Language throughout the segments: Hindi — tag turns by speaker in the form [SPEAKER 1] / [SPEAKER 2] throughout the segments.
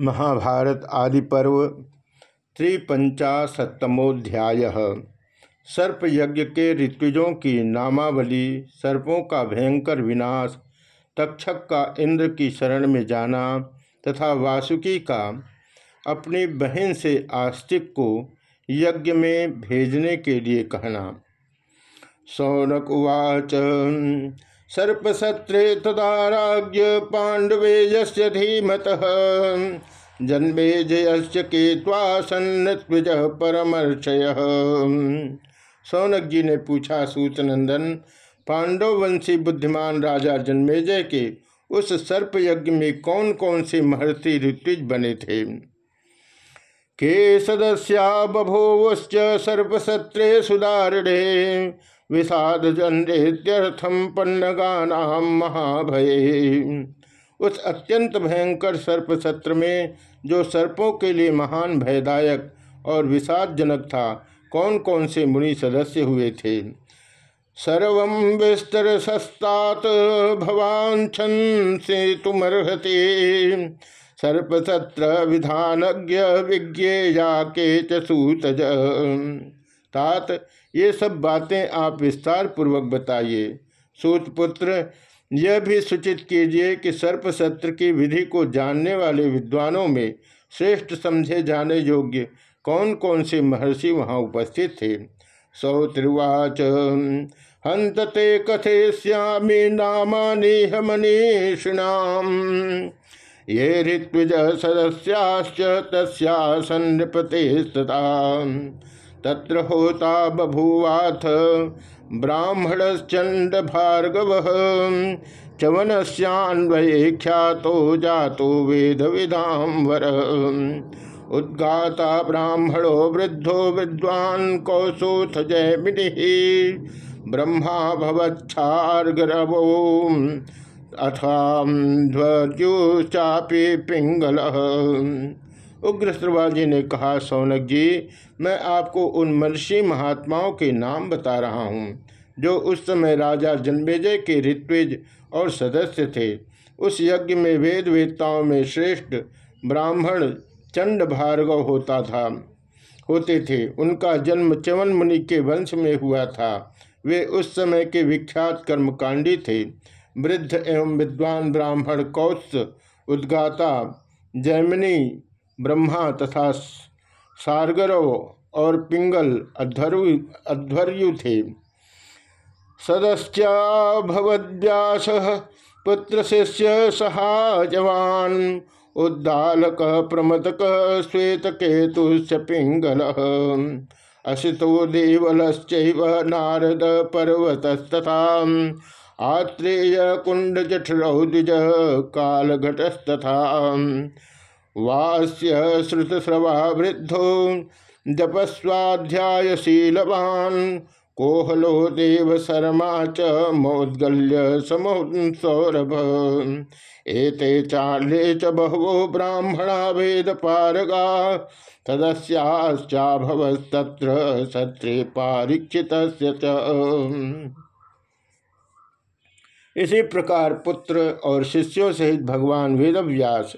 [SPEAKER 1] महाभारत आदि पर्व त्रिपंचाशतमोध्याय सर्प यज्ञ के ऋत्विजों की नामावली, सर्पों का भयंकर विनाश, तक्षक का इंद्र की शरण में जाना तथा वासुकी का अपनी बहन से आस्तिक को यज्ञ में भेजने के लिए कहना। सौनक उवाच सर्पसत्रे तदाराज्य पांडवे यस्य धीमत। जन्मे जयश्च केत्वासन्नत्विज परमर्षय। सौनक जी ने पूछा सूतनंदन पांडववंशी बुद्धिमान राजा जन्मेजय के उस सर्प यज्ञ में कौन कौन से महर्षि ऋत्विज बने थे? के सदस्या बभोवश्च सर्पसत्रे सुदारणे विषाद जनरेत्यर्थम पन्नगानाम महाभय। उस अत्यंत भयंकर सर्प सत्र में, जो सर्पों के लिए महान भयदायक और विषादजनक था कौन कौन से मुनि सदस्य हुए थे? सर्व विस्तर सस्तात भवान छन से तुमर्हते सर्पसत्र विधानज्ञ विज्ञेया के चूतज तात। ये सब बातें आप विस्तार पूर्वक बताइए सूतपुत्र यह भी सूचित कीजिए कि सर्प सत्र की विधि को जानने वाले विद्वानों में श्रेष्ठ समझे जाने योग्य कौन कौन से महर्षि वहाँ उपस्थित थे? सौत्रिवाच हंतते कथे श्यामी नामानि मनीषिणाम ये ऋत्विज सदस्याश्च तस्यासन्नपते तत्र होता बभूवाथ। ब्राह्मणश्चंड भार्गव चवनस्यान्वये ख्यातो जातो वेद विधांवर उद्गाता ब्राह्मणो वृद्धो विद्वान् कौसोथ जयमिनि। ब्रह्मा भवच्छार्गरवो। अथाध्वर्युश्चापि पिंगल उग्र श्रवाजी ने कहा, सौनक जी, मैं आपको उन महर्षि महात्माओं के नाम बता रहा हूँ, जो उस समय राजा जन्मेजय के ऋत्विज और सदस्य थे। उस यज्ञ में वेद वेदताओं में श्रेष्ठ ब्राह्मण चंड भार्गव होता था, होते थे। उनका जन्म चवन मुनि के वंश में हुआ था। वे उस समय के विख्यात कर्मकांडी थे। वृद्ध एवं विद्वान ब्राह्मण कौत्स, उद्गाता, जैमिनी ब्रह्मा तथा सारगरव और पिंगल अध्वर्यु थे। सदस्याभवद्यास पुत्र शिष्य सहाजवान उद्दालक प्रमतक श्वेत केतुश्च पिंगल। असितो देवलश्चैव नारद पर्वतस्तथा। आत्रेय कुंड जठरौद्विज कालघटस्तथा। वास्य श्रुतश्रवा वृद्धो जपस्वाध्यायशीलवान्। कोहलो देव शर्मा च मोद्गल्य सौरभ एते चाले च बहवो ब्राह्मणा वेद पारगा। तदस्याश्चाभवस्तत्र सत्रे पारीक्षित इसी प्रकार पुत्र और शिष्यों सहित भगवान वेदव्यास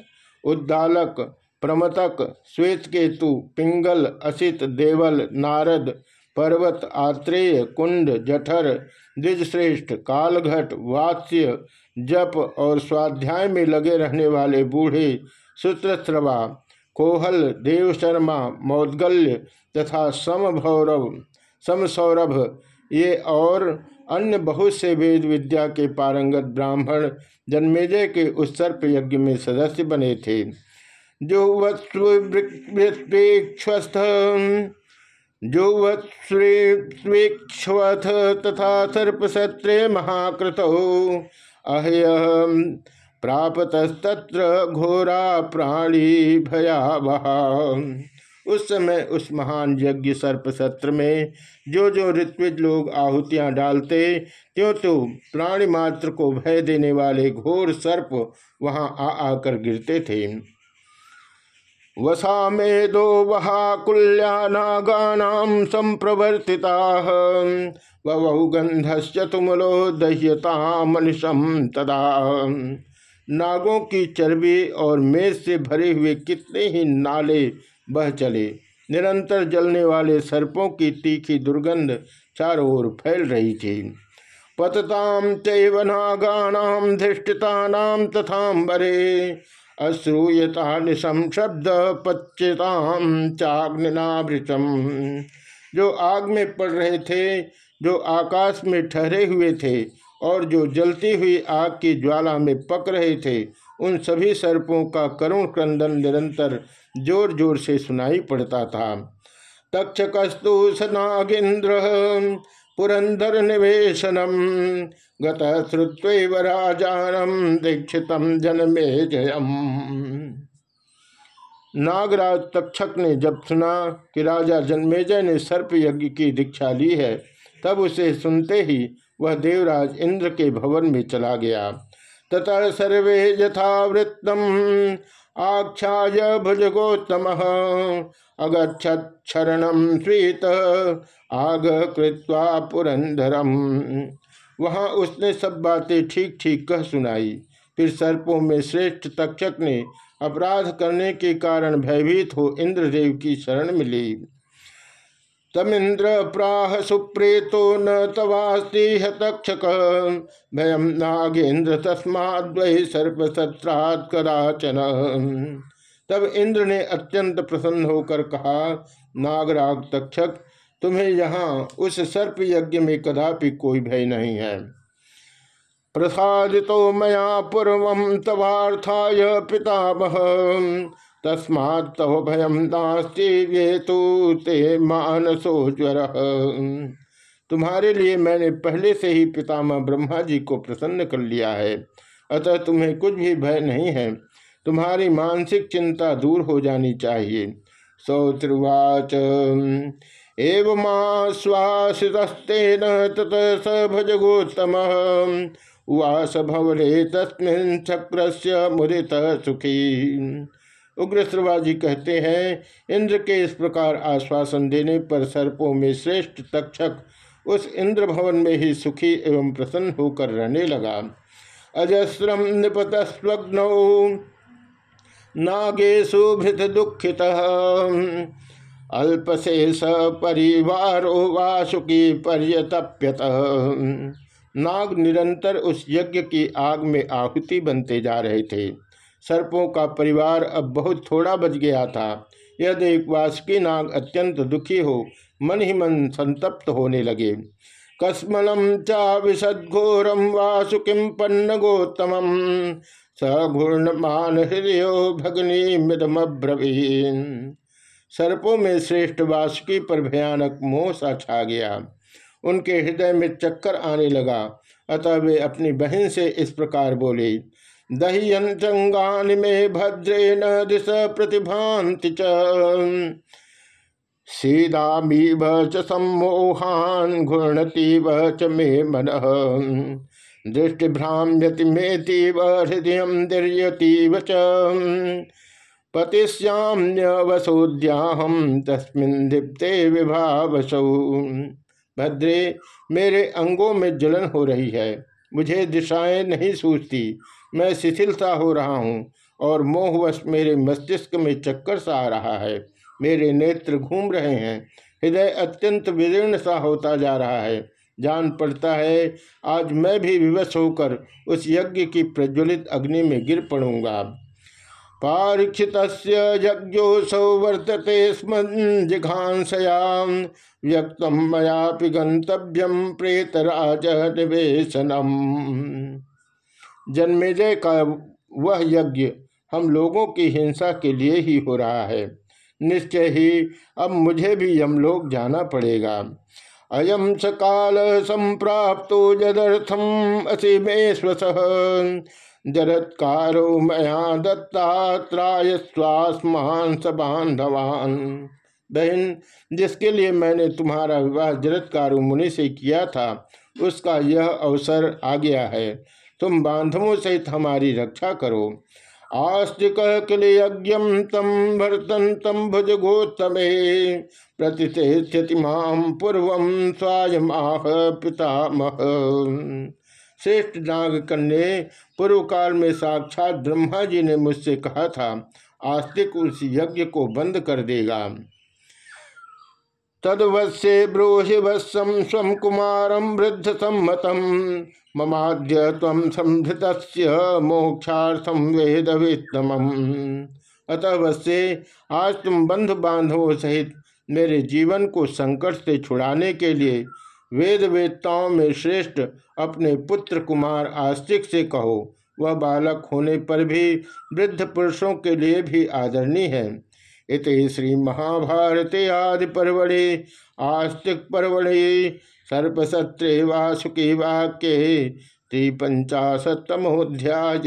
[SPEAKER 1] उद्दालक, प्रमतक, श्वेतकेतु, पिंगल, असित, देवल, नारद, पर्वत, आत्रेय, कुंड, जठर, द्विजश्रेष्ठ, कालघट, वात्स्य, जप और स्वाध्याय में लगे रहने वाले बूढ़े सूत्रश्रवा कोहल, देवशर्मा, मौदगल्य तथा समभौरव, समसौरभ, ये और अन्य बहुत से वेद विद्या के पारंगत ब्राह्मण जन्मेजय के उस सर्प यज्ञ में सदस्य बने थे, जो वत्स्वेक्षस्थ जो वत्स्वेक्षवथ तथा सर्प सर्पसत्रे महाकृत। अहय प्रापतस्तत्र घोरा प्राणी भयावह। उस समय उस महान यज्ञ सर्प सत्र में जो जो ऋत्विज लोग आहुतियाँ डालते, त्यों तो प्राणी मात्र को भय देने वाले घोर सर्प वहाँ आ आकर गिरते थे। वसा मेदो वहाकुल्या नागानाम संप्रवर्तिता वह गंधश्च तुमलो दह्यता मनिषम तदा। नागों की चर्बी और मेज से भरे हुए कितने ही नाले बह चले। निरंतर जलने वाले सर्पों की तीखी दुर्गंध चारों ओर फैल रही थी। पतताम चैवनागानाम धृष्टितानाम तथाम्बरे अश्रूयता निशम शब्द पच्यताम चाग्निनाभृतम जो आग में पड़ रहे थे, जो आकाश में ठहरे हुए थे, और जो जलती हुई आग की ज्वाला में पक रहे थे उन सभी सर्पों का करुण क्रंदन निरंतर ज़ोर ज़ोर से सुनाई पड़ता था। तक्षकस्तु सनागेन्द्र पुरंदर निवेशनम गतश्रुत्वराजानम दीक्षित जनमे जयम नागराज तक्षक ने जब सुना कि राजा जन्मेजय ने सर्प यज्ञ की दीक्षा ली है, तब उसे सुनते ही वह देवराज इंद्र के भवन में चला गया। तथा सर्वे यथावृत्तम। आख्याय भुजगोत्तम। अगछत स्वीत। आग कृत्वा पुरंदरम वहाँ उसने सब बातें ठीक ठीक कह सुनाई। फिर सर्पों में श्रेष्ठ तक्षक ने अपराध करने के कारण भयभीत हो इंद्रदेव की शरण मिली। तमिंद्र प्राह सुप्रेतो न तवास्ति तक्षक भयम नागेन्द्र तस्माद्वय सर्प सत्रात कदाचन। तब इंद्र ने अत्यंत प्रसन्न होकर कहा नागराग तक्षक, तुम्हें यहाँ उस सर्प यज्ञ में कदापि कोई भय नहीं है। प्रसादितो मया पूर्व तवार्थाय पितामह। तस्मात् तव भयम नास्ति तो ते मानसो ज्वर। तुम्हारे लिए मैंने पहले से ही पितामह ब्रह्मा जी को प्रसन्न कर लिया है। अतः तुम्हें कुछ भी भय नहीं है। तुम्हारी मानसिक चिंता दूर हो जानी चाहिए। सौत्रुवाच न तत स भजगोत्तम। उवास भवरे तस्मिन् चक्र से मुदित सुखी। उग्र श्रवाजी कहते हैं। इंद्र के इस प्रकार आश्वासन देने पर सर्पों में श्रेष्ठ तक्षक उस इंद्र भवन में ही सुखी एवं प्रसन्न होकर रहने लगा। अजस्रम निपतस्वग्नौ नागेशु भृत दुखित अल्पशेष परिवारो वासुकी पर्यतप्यत। नाग निरंतर उस यज्ञ की आग में आहुति बनते जा रहे थे। सर्पों का परिवार अब बहुत थोड़ा बच गया था। यह देख वासुकी नाग अत्यंत दुखी हो, मन ही मन संतप्त होने लगे। कस्मलम चा विशदघोरम वासुकिम पन्न गोतम सघूर्णमान हृदय भगनी मृदमब्रवीन। सर्पों में श्रेष्ठ वासुकी पर भयानक मोह सा छा गया। उनके हृदय में चक्कर आने लगा। अतः वे अपनी बहन से इस प्रकार बोले दह्यंचंगान में न दिश प्रतिभांति सीधामीव च सम्मोहान घूर्णतीव च मे मन। दृष्टिभ्राम्यति मेतीव हृदय दीर्यतीव च। पतिश्याम्यवसोद्याहम तस्मिन् दीप्ते विभावसौ। भद्रे, मेरे अंगों में जलन हो रही है। मुझे दिशाएँ नहीं सूझती। मैं शिथिलता हो रहा हूँ और मोहवश मेरे मस्तिष्क में चक्कर सा आ रहा है। मेरे नेत्र घूम रहे हैं। हृदय अत्यंत विदीर्ण सा होता जा रहा है। जान पड़ता है, आज मैं भी विवश होकर उस यज्ञ की प्रज्वलित अग्नि में गिर पड़ूँगा। पारीक्षित यज्ञोसौ वर्तते स्म जिघांसयाम व्यक्तम मयापि गंतव्यम प्रेतराज निवेशनम जन्मेजय का वह यज्ञ हम लोगों की हिंसा के लिए ही हो रहा है। निश्चय ही अब मुझे भी यमलोक जाना पड़ेगा। अयम सकाल संप्राप्तो जदर्थम असीमेश्वस जरत्कारो मया दत्तात्राय स्वास्मान सबान्धवान बहन, जिसके लिए मैंने तुम्हारा विवाह जरत्कारु मुनि से किया था, उसका यह अवसर आ गया है। तुम बांधवों सहित हमारी रक्षा करो। आस्तिक किलयज्ञम तम भरतन तम भुज गोतमे प्रतिष्ठति माम पूर्व स्वायम आह पितामह। श्रेष्ठ नाग कन्या पूर्व काल में साक्षात ब्रह्मा जी ने मुझसे कहा था, आस्तिक उस यज्ञ को बंद कर देगा। तदवश्य ब्रूहि वत्सम स्व कुमारम वृद्ध सम्मतम ममाद्य संभृत मोक्षार्थम वेद वित्तम अतः वश्य आज तुम बंधु बांधवों सहित मेरे जीवन को संकट से छुड़ाने के लिए वेद वेदताओं में श्रेष्ठ अपने पुत्र कुमार आस्तिक से कहो, वह बालक होने पर भी वृद्ध पुरुषों के लिए भी आदरणीय है। इत श्री महाभारते आदि परवड़े आस्तिक परवड़े सर्पसत्रे वासुकी वाक्य त्रिपंचाशतमोध्याय